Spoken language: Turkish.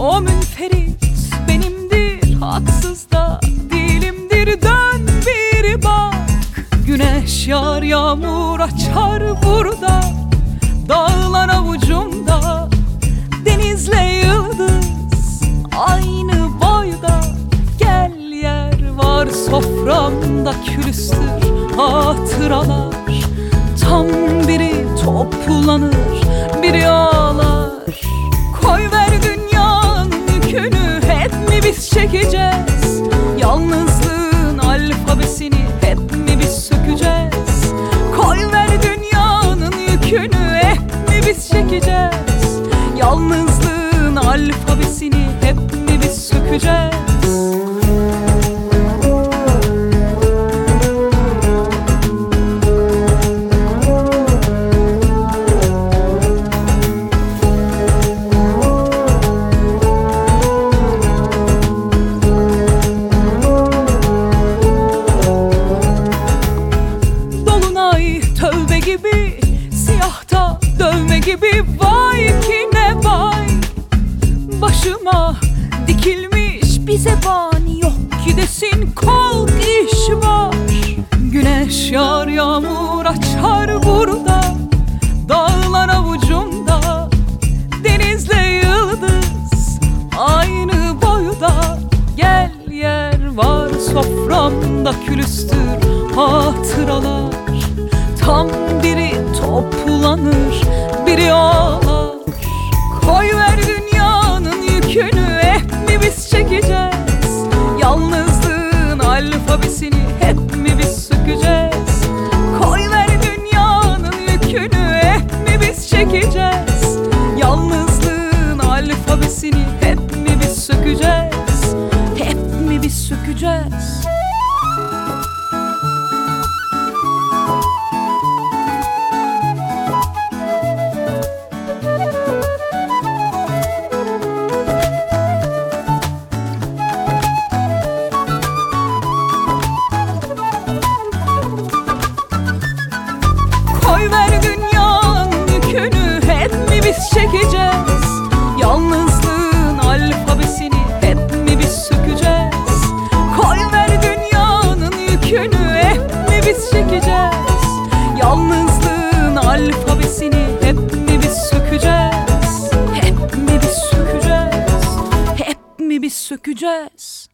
O münferit benimdir Haksız da değilimdir. Dön bir bak Güneş yağar yağmur açar burada. Dağlar avucumda Denizle yıldız Aynı boyda. Gel yer var soframda külüstür hatıralar. Tam biri toplanır biz çekeceğiz. Yalnızlığın alfabesini hep mi biz sökeceğiz? Koy ver dünyanın yükünü hep mi biz çekeceğiz? Yalnızlığın alfabesini hep mi biz sökeceğiz gibi Vay ki ne vay. Başıma dikilmiş bize bani yok ki desin Kalk iş var. Güneş yağar yağmur açar burada Dağlar avucumda. Denizle yıldız Aynı boyda. Gel yer var soframda külüstür hatıralar. Tam biri toplanır biri ağlar Koy ver dünyanın yükünü hep mi biz çekeceğiz? Yalnızlığın alfabesini hep mi biz sökeceğiz? Koy ver dünyanın yükünü hep mi biz çekeceğiz? Yalnızlığın alfabesini hep mi biz sökeceğiz? Hep mi biz sökeceğiz biz çekeceğiz. Yalnızlığın alfabesini hep mi biz sökeceğiz? Koy ver dünyanın yükünü hep mi biz çekeceğiz? Yalnızlığın alfabesini hep mi biz sökeceğiz? Hep mi biz sökeceğiz? Hep mi biz sökeceğiz